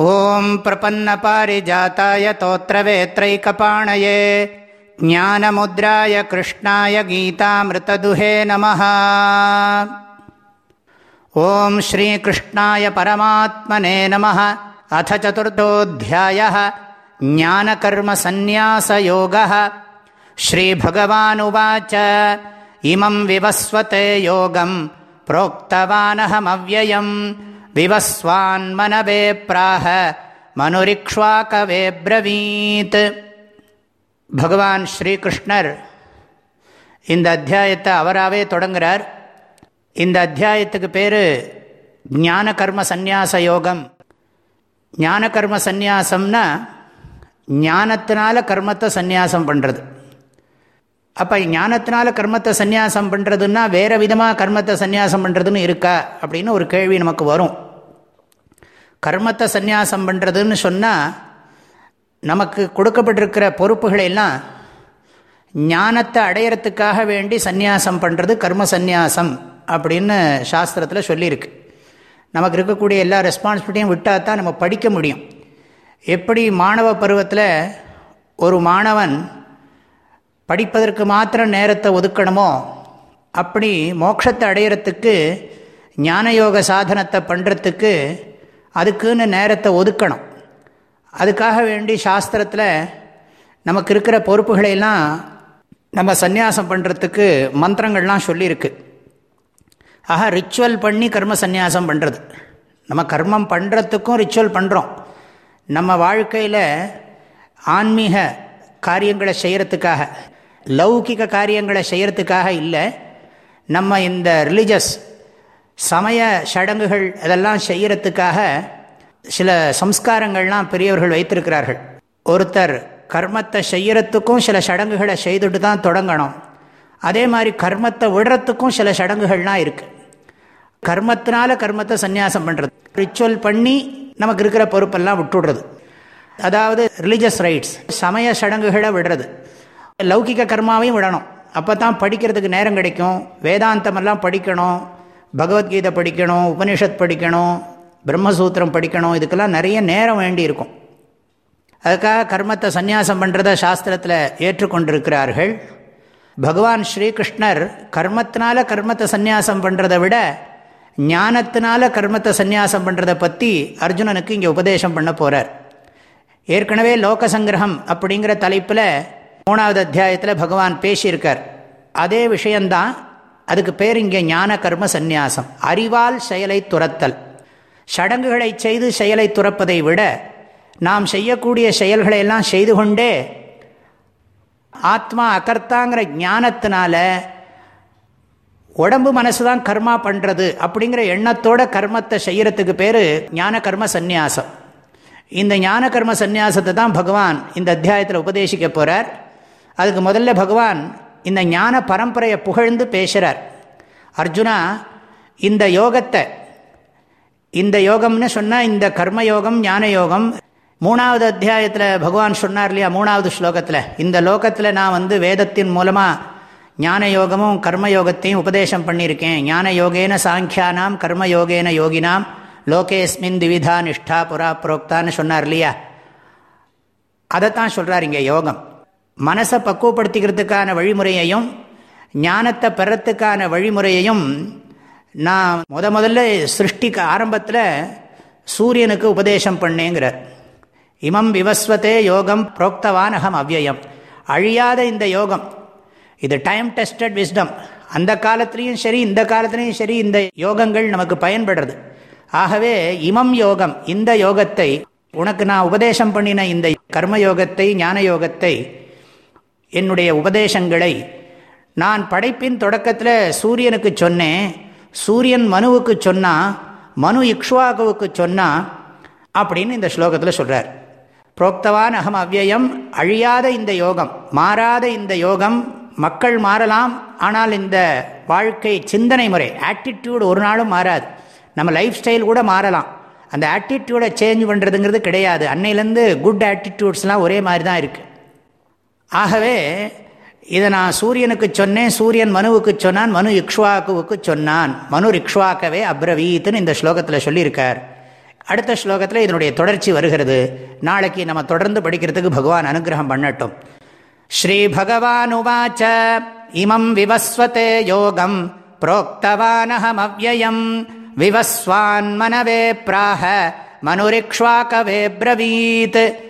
ॐ प्रपन्नपारिजाताय तोत्रवेत्रैकपाणये ज्ञानमुद्राय कृष्णाय गीतामृतदुहे नमः। ॐ श्रीकृष्णाय परमात्मने नमः। अथ चतुर्थोऽध्यायः ज्ञानकर्मसन्न्यासयोगः। श्रीभगवानुवाच इमं विवस्वते योगं प्रोक्तवानहमव्ययम् விவஸ்வான்மனவே பிராக மனுரிக்ஷ்வாகவே பிரவீத் பகவான் ஸ்ரீகிருஷ்ணர் இந்த அத்தியாயத்தை அவராகவே தொடங்குகிறார் இந்த அத்தியாயத்துக்கு பேர் ஞான கர்ம சந்நியாச யோகம். ஞான கர்ம சந்நியாசம்னா ஞானத்தினால கர்மத்தை சந்நியாசம் பண்ணுறது அப்போ ஞானத்தினால கர்மத்தை சந்நியாசம் பண்ணுறதுன்னா வேறு விதமாக கர்மத்தை சந்நியாசம் பண்ணுறதுன்னு இருக்கா அப்படின்னு ஒரு கேள்வி நமக்கு வரும். கர்மத்தை சந்நியாசம் பண்ணுறதுன்னு சொன்னால் நமக்கு கொடுக்கப்பட்டிருக்கிற பொறுப்புகளை எல்லாம் ஞானத்தை அடையிறதுக்காக வேண்டி சந்நியாசம் பண்ணுறது கர்ம சந்நியாசம் அப்படின்னு சாஸ்திரத்தில் சொல்லியிருக்கு. நமக்கு இருக்கக்கூடிய எல்லா ரெஸ்பான்சிபிலிட்டியும் விட்டால் தான் நம்ம படிக்க முடியும். எப்படி மாணவ பருவத்தில் ஒரு மாணவன் படிப்பதற்கு மாத்திரம் நேரத்தை ஒதுக்கணுமோ அப்படி மோட்சத்தை அடையிறத்துக்கு ஞானயோக சாதனத்தை பண்ணுறத்துக்கு அதுக்குன்னு நேரத்தை ஒதுக்கணும். அதுக்காக வேண்டி சாஸ்திரத்தில் நமக்கு இருக்கிற பொறுப்புகளையெல்லாம் நம்ம சந்நியாசம் பண்ணுறதுக்கு மந்திரங்கள்லாம் சொல்லியிருக்கு. ஆக ரிச்சுவல் பண்ணி கர்ம சந்நியாசம் பண்ணுறது நம்ம கர்மம் பண்ணுறதுக்கும் ரிச்சுவல் பண்ணுறோம் நம்ம வாழ்க்கையில் ஆன்மீக காரியங்களை செய்கிறதுக்காக லௌகிக காரியங்களை செய்கிறதுக்காக இல்லை நம்ம இந்த ரிலிஜஸ் சமய சடங்குகள் அதெல்லாம் செய்கிறதுக்காக சில சம்ஸ்காரங்கள்லாம் பெரியவர்கள் வைத்திருக்கிறார்கள். ஒருத்தர் கர்மத்தை செய்கிறதுக்கும் சில சடங்குகளை செய்துட்டு தான் தொடங்கணும். அதே மாதிரி கர்மத்தை விடுறதுக்கும் சில சடங்குகள்லாம் இருக்குது கர்மத்தினால கர்மத்தை சந்நியாசம் பண்ணுறது ரிச்சுவல் பண்ணி நமக்கு இருக்கிற பொறுப்பெல்லாம் விட்டுடுறது. அதாவது ரிலீஜியஸ் ரைட்ஸ் சமய சடங்குகளை விடுறது. லௌகிக கர்மாவையும் விடணும். அப்போ தான் படிக்கிறதுக்கு நேரம் கிடைக்கும். வேதாந்தமெல்லாம் படிக்கணும். பகவத்கீதை படிக்கணும் உபனிஷத் படிக்கணும் பிரம்மசூத்திரம் படிக்கணும் இதுக்கெல்லாம் நிறைய நேரம் வேண்டி இருக்கும். அதுக்காக கர்மத்தை சந்நியாசம் பண்ணுறத சாஸ்திரத்தில் ஏற்றுக்கொண்டிருக்கிறார்கள். பகவான் ஸ்ரீகிருஷ்ணர் கர்மத்தினால கர்மத்தை சந்நியாசம் பண்ணுறதை விட ஞானத்தினால கர்மத்தை சந்நியாசம் பண்ணுறதை பற்றி அர்ஜுனனுக்கு இங்கே உபதேசம் பண்ண போகிறார் ஏற்கனவே லோகசங்கிரகம் அப்படிங்கிற தலைப்பில் மூணாவது அத்தியாயத்தில் பகவான் பேசியிருக்கார். அதே விஷயந்தான் அதுக்கு பேர் இங்கே ஞான கர்ம சந்நியாசம். அறிவால் செயலை துரத்தல் சடங்குகளை செய்து செயலை துறப்பதை விட நாம் செய்யக்கூடிய செயல்களை எல்லாம் செய்து கொண்டே ஆத்மா அகர்த்தாங்கிற ஞானத்தினால உடம்பு மனசு தான் கர்மா பண்ணுறது அப்படிங்கிற எண்ணத்தோட கர்மத்தை செய்கிறதுக்கு பேர் ஞான கர்ம சந்நியாசம். இந்த ஞான கர்ம சந்நியாசத்தை தான் பகவான் இந்த அத்தியாயத்தில் உபதேசிக்க போகிறார் அதுக்கு முதல்ல பகவான் இந்த ஞான பரம்பரையை புகழ்ந்து பேசுகிறார் அர்ஜுனா இந்த யோகத்தை இந்த யோகம்னு சொன்னால் இந்த கர்மயோகம் ஞான யோகம் மூணாவது அத்தியாயத்தில் பகவான் சொன்னார் இல்லையா மூணாவது ஸ்லோகத்தில். இந்த லோகத்தில் நான் வந்து வேதத்தின் மூலமாக ஞான யோகமும் கர்மயோகத்தையும் உபதேசம் பண்ணியிருக்கேன். ஞான யோகேன சாங்கியானாம் கர்மயோகேன யோகினாம் லோகேஸ்மின் திவிதா நிஷ்டா புறா புரோக்தான்னு சொன்னார் இல்லையா. அதைத்தான் சொல்கிறார் இங்கே யோகம். மனசை பக்குவப்படுத்திக்கிறதுக்கான வழிமுறையையும் ஞானத்தை பெறத்துக்கான வழிமுறையையும் நான் முத முதல்ல சிருஷ்டிக்கு ஆரம்பத்தில் சூரியனுக்கு உபதேசம் பண்ணேங்கிறார். இமம் விவஸ்வத்தே யோகம் புரோக்தவான் அகம் அவ்வயம். அழியாத இந்த யோகம். இது டைம் டெஸ்டட் விஸ்டம் அந்த காலத்துலேயும் சரி இந்த காலத்துலேயும் சரி இந்த யோகங்கள் நமக்கு பயன்படுறது. ஆகவே இமம் யோகம் இந்த யோகத்தை உனக்கு நான் உபதேசம் பண்ணின இந்த கர்மயோகத்தை ஞான யோகத்தை என்னுடைய உபதேசங்களை நான் படைப்பின் தொடக்கத்தில் சூரியனுக்கு சொன்னேன். சூரியன் மனுவுக்கு சொன்னால் மனு இக்ஷ்வாகுவுக்கு சொன்னா அப்படின்னு இந்த ஸ்லோகத்தில் சொல்கிறார் புரோக்தவான் அகம் அவ்வயம் அழியாத இந்த யோகம் மாறாத இந்த யோகம் மக்கள் மாறலாம் ஆனால் இந்த வாழ்க்கை சிந்தனை முறை ஆட்டிடியூடு ஒரு நாளும் மாறாது. நம்ம லைஃப் ஸ்டைல் கூட மாறலாம். அந்த ஆட்டிடியூடை சேஞ்ச் பண்ணுறதுங்கிறது கிடையாது. அன்னையிலேருந்து குட் ஆட்டிடியூட்ஸ்லாம் ஒரே மாதிரி தான் இருக்குது ஆகவே இதை நான் சூரியனுக்கு சொன்னேன் சூரியன் மனுவுக்கு சொன்னான் மனு இக்ஷ்வாக்குவுக்கு சொன்னான். மனு ரிக்ஷ்வாக்கவே அப்ரவீத்துன்னு இந்த ஸ்லோகத்தில் சொல்லியிருக்கார். அடுத்த ஸ்லோகத்தில் இதனுடைய தொடர்ச்சி வருகிறது. நாளைக்கு நம்ம தொடர்ந்து படிக்கிறதுக்கு பகவான் அனுகிரகம் பண்ணட்டும். ஸ்ரீ பகவானுவாச்ச இமம் விவஸ்வதே யோகம் புரோக்தவானஹமவ்யயம் விவஸ்வான் மனவே பிராக மனுரிக்ஷ்வாகவே பிரவீத்.